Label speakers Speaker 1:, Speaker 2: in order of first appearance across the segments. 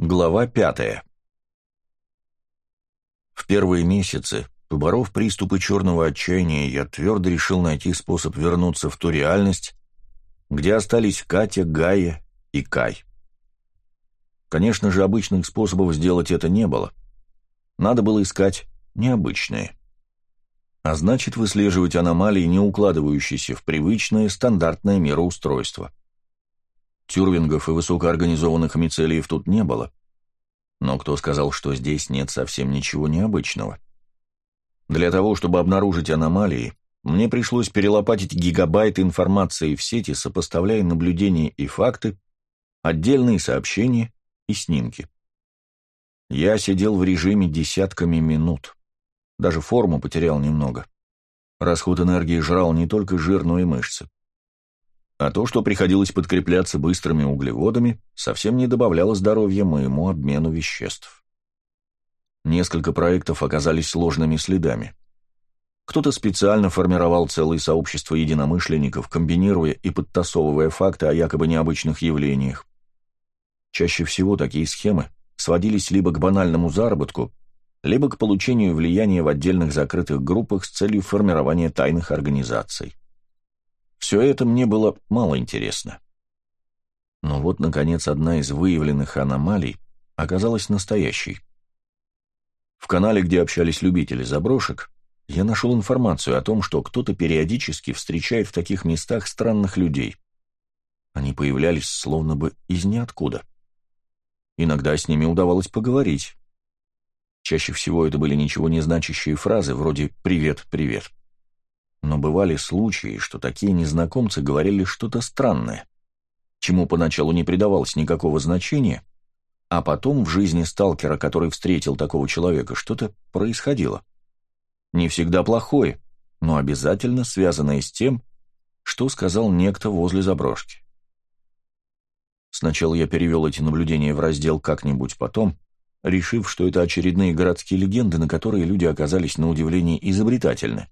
Speaker 1: Глава пятая. В первые месяцы, поборов приступы черного отчаяния, я твердо решил найти способ вернуться в ту реальность, где остались Катя, Гая и Кай. Конечно же, обычных способов сделать это не было. Надо было искать необычные. А значит, выслеживать аномалии, не укладывающиеся в привычное стандартное мироустройство. Тюрвингов и высокоорганизованных мицелиев тут не было. Но кто сказал, что здесь нет совсем ничего необычного? Для того, чтобы обнаружить аномалии, мне пришлось перелопатить гигабайты информации в сети, сопоставляя наблюдения и факты, отдельные сообщения и снимки. Я сидел в режиме десятками минут. Даже форму потерял немного. Расход энергии жрал не только жир, но и мышцы. А то, что приходилось подкрепляться быстрыми углеводами, совсем не добавляло здоровья моему обмену веществ. Несколько проектов оказались сложными следами. Кто-то специально формировал целые сообщества единомышленников, комбинируя и подтасовывая факты о якобы необычных явлениях. Чаще всего такие схемы сводились либо к банальному заработку, либо к получению влияния в отдельных закрытых группах с целью формирования тайных организаций. Все это мне было мало интересно. Но вот, наконец, одна из выявленных аномалий оказалась настоящей. В канале, где общались любители заброшек, я нашел информацию о том, что кто-то периодически встречает в таких местах странных людей. Они появлялись словно бы из ниоткуда. Иногда с ними удавалось поговорить. Чаще всего это были ничего не значащие фразы, вроде «привет, привет». Но бывали случаи, что такие незнакомцы говорили что-то странное, чему поначалу не придавалось никакого значения, а потом в жизни сталкера, который встретил такого человека, что-то происходило. Не всегда плохое, но обязательно связанное с тем, что сказал некто возле заброшки. Сначала я перевел эти наблюдения в раздел «Как-нибудь потом», решив, что это очередные городские легенды, на которые люди оказались на удивление изобретательны.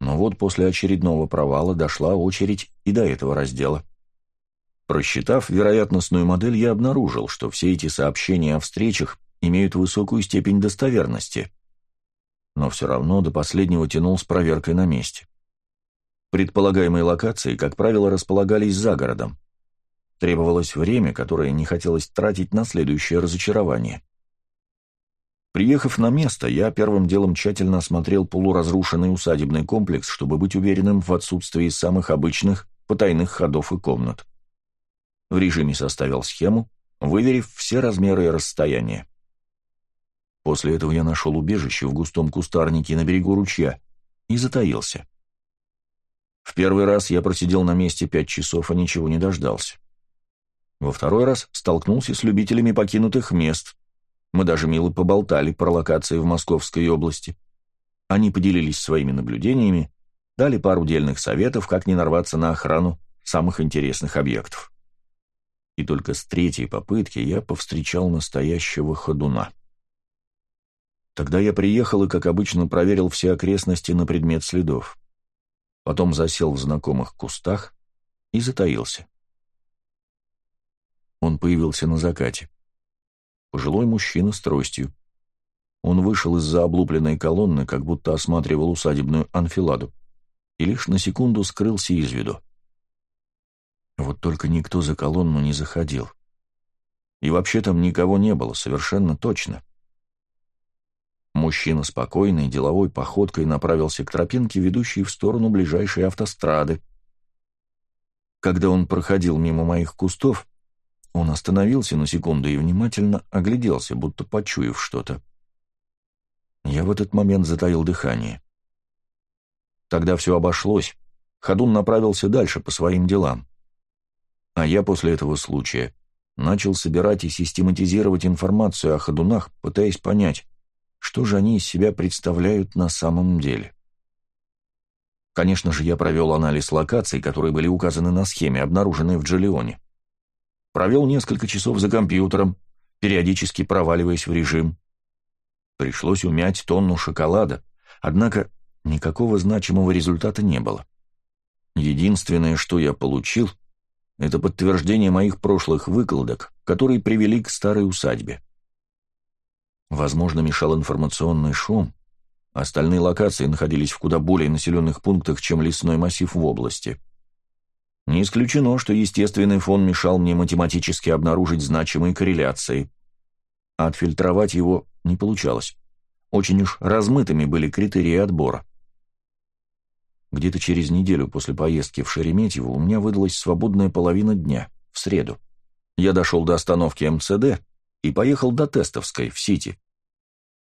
Speaker 1: Но вот после очередного провала дошла очередь и до этого раздела. Просчитав вероятностную модель, я обнаружил, что все эти сообщения о встречах имеют высокую степень достоверности. Но все равно до последнего тянул с проверкой на месте. Предполагаемые локации, как правило, располагались за городом. Требовалось время, которое не хотелось тратить на следующее разочарование. Приехав на место, я первым делом тщательно осмотрел полуразрушенный усадебный комплекс, чтобы быть уверенным в отсутствии самых обычных потайных ходов и комнат. В режиме составил схему, выверив все размеры и расстояния. После этого я нашел убежище в густом кустарнике на берегу ручья и затаился. В первый раз я просидел на месте пять часов, а ничего не дождался. Во второй раз столкнулся с любителями покинутых мест, мы даже мило поболтали про локации в Московской области. Они поделились своими наблюдениями, дали пару дельных советов, как не нарваться на охрану самых интересных объектов. И только с третьей попытки я повстречал настоящего ходуна. Тогда я приехал и, как обычно, проверил все окрестности на предмет следов. Потом засел в знакомых кустах и затаился. Он появился на закате пожилой мужчина с тростью. Он вышел из-за облупленной колонны, как будто осматривал усадебную анфиладу, и лишь на секунду скрылся из виду. Вот только никто за колонну не заходил. И вообще там никого не было, совершенно точно. Мужчина спокойной, деловой походкой направился к тропинке, ведущей в сторону ближайшей автострады. Когда он проходил мимо моих кустов, он остановился на секунду и внимательно огляделся, будто почуяв что-то. Я в этот момент затаил дыхание. Тогда все обошлось. Ходун направился дальше по своим делам. А я после этого случая начал собирать и систематизировать информацию о ходунах, пытаясь понять, что же они из себя представляют на самом деле. Конечно же, я провел анализ локаций, которые были указаны на схеме, обнаруженной в Джолионе. Провел несколько часов за компьютером, периодически проваливаясь в режим. Пришлось умять тонну шоколада, однако никакого значимого результата не было. Единственное, что я получил, Это подтверждение моих прошлых выкладок, которые привели к старой усадьбе. Возможно, мешал информационный шум. Остальные локации находились в куда более населенных пунктах, чем лесной массив в области. Не исключено, что естественный фон мешал мне математически обнаружить значимые корреляции. Отфильтровать его не получалось. Очень уж размытыми были критерии отбора. Где-то через неделю после поездки в Шереметьево у меня выдалась свободная половина дня, в среду. Я дошел до остановки МЦД и поехал до Тестовской, в Сити.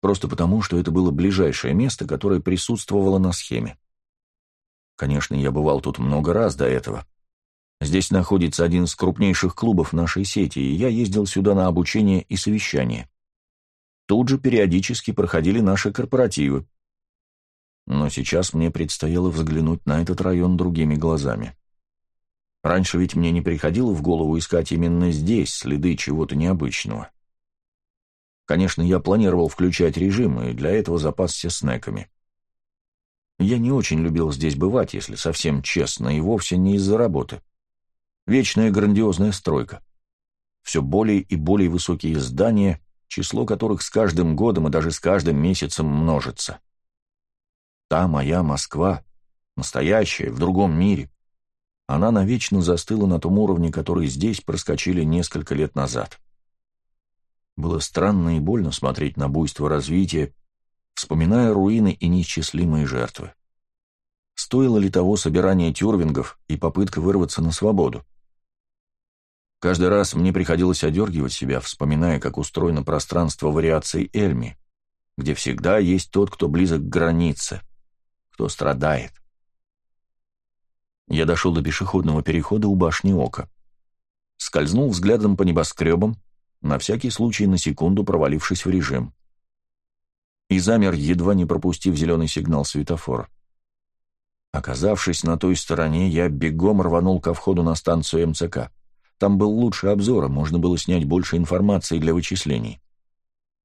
Speaker 1: Просто потому, что это было ближайшее место, которое присутствовало на схеме. Конечно, я бывал тут много раз до этого. Здесь находится один из крупнейших клубов нашей сети, и я ездил сюда на обучение и совещание. Тут же периодически проходили наши корпоративы. Но сейчас мне предстояло взглянуть на этот район другими глазами. Раньше ведь мне не приходило в голову искать именно здесь следы чего-то необычного. Конечно, я планировал включать режим, и для этого запасся снеками. Я не очень любил здесь бывать, если совсем честно, и вовсе не из-за работы. Вечная грандиозная стройка. Все более и более высокие здания, число которых с каждым годом и даже с каждым месяцем множится. Та моя Москва, настоящая, в другом мире, она навечно застыла на том уровне, который здесь проскочили несколько лет назад. Было странно и больно смотреть на буйство развития, вспоминая руины и неисчислимые жертвы. Стоило ли того собирание тюрвингов и попытка вырваться на свободу? Каждый раз мне приходилось одергивать себя, вспоминая, как устроено пространство вариаций Эльми, где всегда есть тот, кто близок к границе, кто страдает. Я дошел до пешеходного перехода у башни Ока. Скользнул взглядом по небоскребам, на всякий случай на секунду провалившись в режим. И замер, едва не пропустив зеленый сигнал светофора. Оказавшись на той стороне, я бегом рванул ко входу на станцию МЦК. Там был лучше обзора, можно было снять больше информации для вычислений.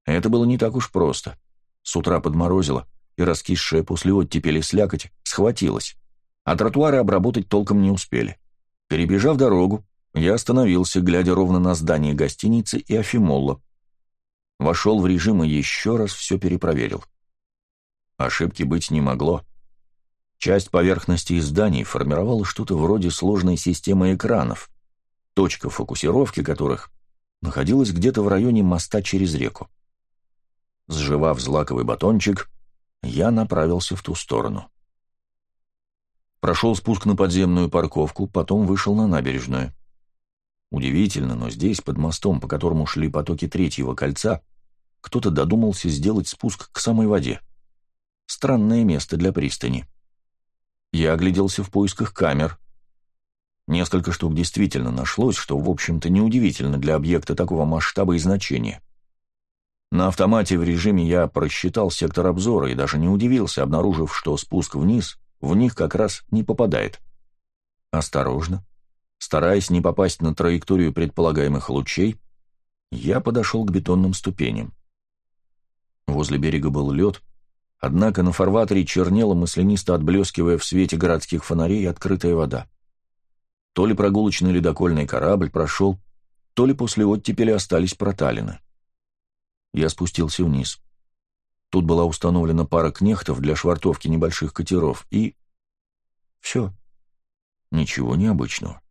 Speaker 1: Это было не так уж просто. С утра подморозило, и раскисшая после оттепели слякоть схватилась, а тротуары обработать толком не успели. Перебежав дорогу, я остановился, глядя ровно на здание гостиницы и Афимолла. Вошел в режим и еще раз все перепроверил. Ошибки быть не могло. Часть поверхности зданий формировала что-то вроде сложной системы экранов, точка фокусировки которых находилась где-то в районе моста через реку. Сживав злаковый батончик, я направился в ту сторону. Прошел спуск на подземную парковку, потом вышел на набережную. Удивительно, но здесь, под мостом, по которому шли потоки третьего кольца, кто-то додумался сделать спуск к самой воде. Странное место для пристани. Я огляделся в поисках камер. Несколько штук действительно нашлось, что, в общем-то, неудивительно для объекта такого масштаба и значения. На автомате в режиме я просчитал сектор обзора и даже не удивился, обнаружив, что спуск вниз в них как раз не попадает. Осторожно, Стараясь не попасть на траекторию предполагаемых лучей, я подошел к бетонным ступеням. Возле берега был лед, однако на фарватере чернела, маслянисто отблескивая в свете городских фонарей, открытая вода. То ли прогулочный ледокольный корабль прошел, то ли после оттепели остались проталины. Я спустился вниз. Тут была установлена пара кнехтов для швартовки небольших катеров, и... Все. Ничего необычного.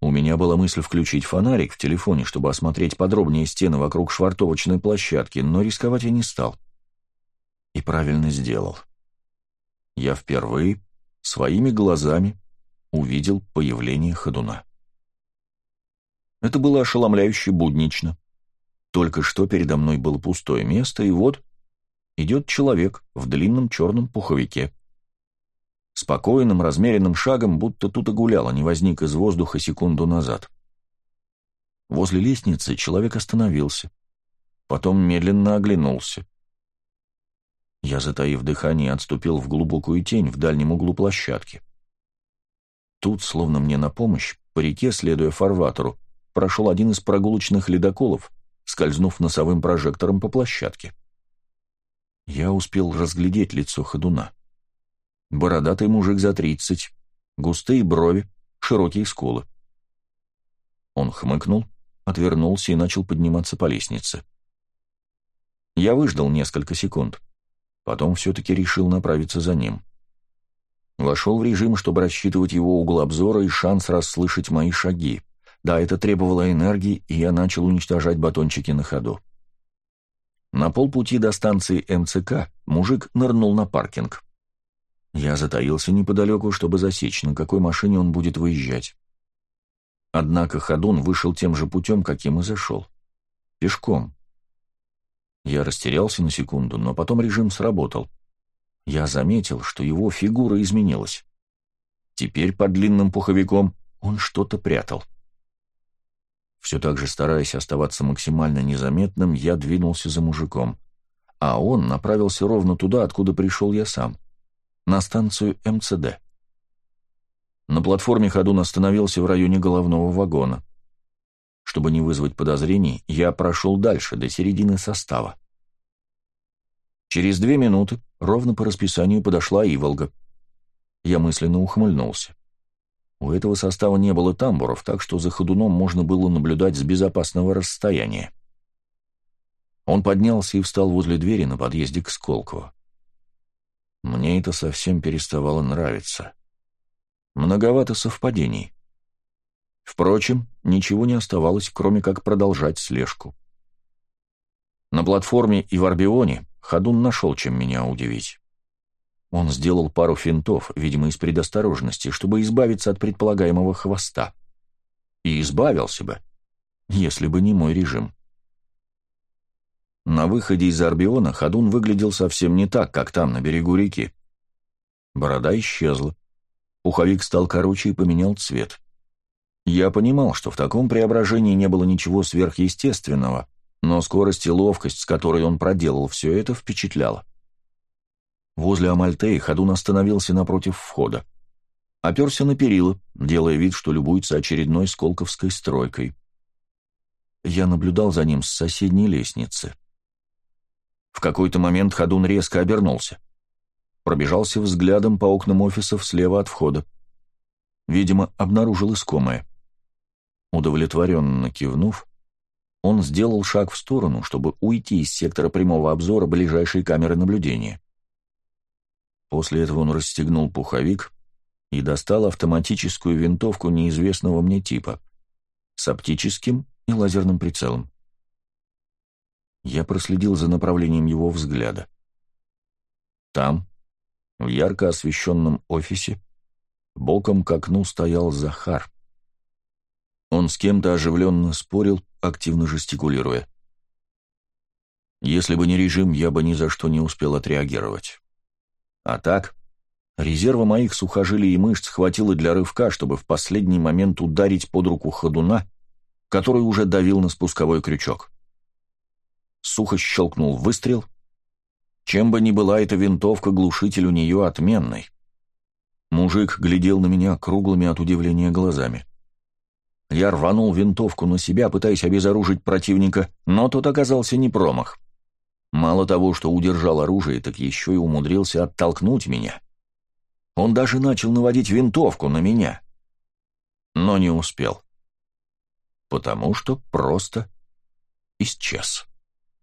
Speaker 1: У меня была мысль включить фонарик в телефоне, чтобы осмотреть подробнее стены вокруг швартовочной площадки, но рисковать я не стал. И правильно сделал. Я впервые своими глазами увидел появление ходуна. Это было ошеломляюще буднично. Только что передо мной было пустое место, и вот идет человек в длинном черном пуховике. Спокойным, размеренным шагом, будто тут и гулял, а не возник из воздуха секунду назад. Возле лестницы человек остановился. Потом медленно оглянулся. Я, затаив дыхание, отступил в глубокую тень в дальнем углу площадки. Тут, словно мне на помощь, по реке, следуя фарватеру, прошел один из прогулочных ледоколов, скользнув носовым прожектором по площадке. Я успел разглядеть лицо ходуна. Бородатый мужик за тридцать, густые брови, широкие скулы. Он хмыкнул, отвернулся и начал подниматься по лестнице. Я выждал несколько секунд. Потом все-таки решил направиться за ним. Вошел в режим, чтобы рассчитывать его угол обзора и шанс расслышать мои шаги. Да, это требовало энергии, и я начал уничтожать батончики на ходу. На полпути до станции МЦК мужик нырнул на паркинг. Я затаился неподалеку, чтобы засечь, на какой машине он будет выезжать. Однако Ходун вышел тем же путем, каким и зашел. Пешком. Я растерялся на секунду, но потом режим сработал. Я заметил, что его фигура изменилась. Теперь под длинным пуховиком он что-то прятал. Все так же стараясь оставаться максимально незаметным, я двинулся за мужиком, а он направился ровно туда, откуда пришел я сам, на станцию МЦД. На платформе Ходун остановился в районе головного вагона. Чтобы не вызвать подозрений, я прошел дальше, до середины состава. Через две минуты, ровно по расписанию, подошла Иволга. Я мысленно ухмыльнулся. У этого состава не было тамбуров, так что за ходуном можно было наблюдать с безопасного расстояния. Он поднялся и встал возле двери на подъезде к Сколково. Мне это совсем переставало нравиться. Многовато совпадений. Впрочем, ничего не оставалось, кроме как продолжать слежку. На платформе и в Арбионе Ходун нашел, чем меня удивить. Он сделал пару финтов, видимо, из предосторожности, чтобы избавиться от предполагаемого хвоста. И избавился бы, если бы не мой режим. На выходе из Арбиона Ходун выглядел совсем не так, как там, на берегу реки. Борода исчезла. Пуховик стал короче и поменял цвет. Я понимал, что в таком преображении не было ничего сверхъестественного, но скорость и ловкость, с которой он проделал все это, впечатляла. Возле Амальтеи Ходун остановился напротив входа. Оперся на перила, делая вид, что любуется очередной сколковской стройкой. Я наблюдал за ним с соседней лестницы. В какой-то момент Ходун резко обернулся. Пробежался взглядом по окнам офисов слева от входа. Видимо, обнаружил искомое. Удовлетворенно кивнув, он сделал шаг в сторону, чтобы уйти из сектора прямого обзора ближайшей камеры наблюдения. После этого он расстегнул пуховик и достал автоматическую винтовку неизвестного мне типа с оптическим и лазерным прицелом. Я проследил за направлением его взгляда. Там, в ярко освещенном офисе, боком к окну стоял Захар. Он с кем-то оживленно спорил, активно жестикулируя. Если бы не режим, я бы ни за что не успел отреагировать. А так, резерва моих сухожилий и мышц хватило для рывка, чтобы в последний момент ударить под руку ходуна, который уже давил на спусковой крючок. Сухо щелкнул выстрел. Чем бы ни была эта винтовка, глушитель у нее отменный. Мужик глядел на меня круглыми от удивления глазами. Я рванул винтовку на себя, пытаясь обезоружить противника, но тот оказался не промах. Мало того, что удержал оружие, так еще и умудрился оттолкнуть меня. Он даже начал наводить винтовку на меня. Но не успел. Потому что просто исчез.